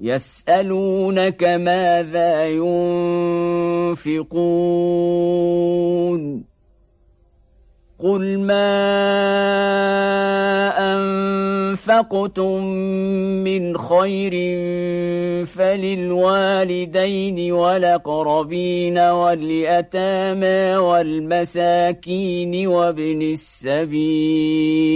يسألونك ماذا ينفقون قل ما أنفقتم من خير فللوالدين والأقربين واليتامى والمساكين وابن السبيل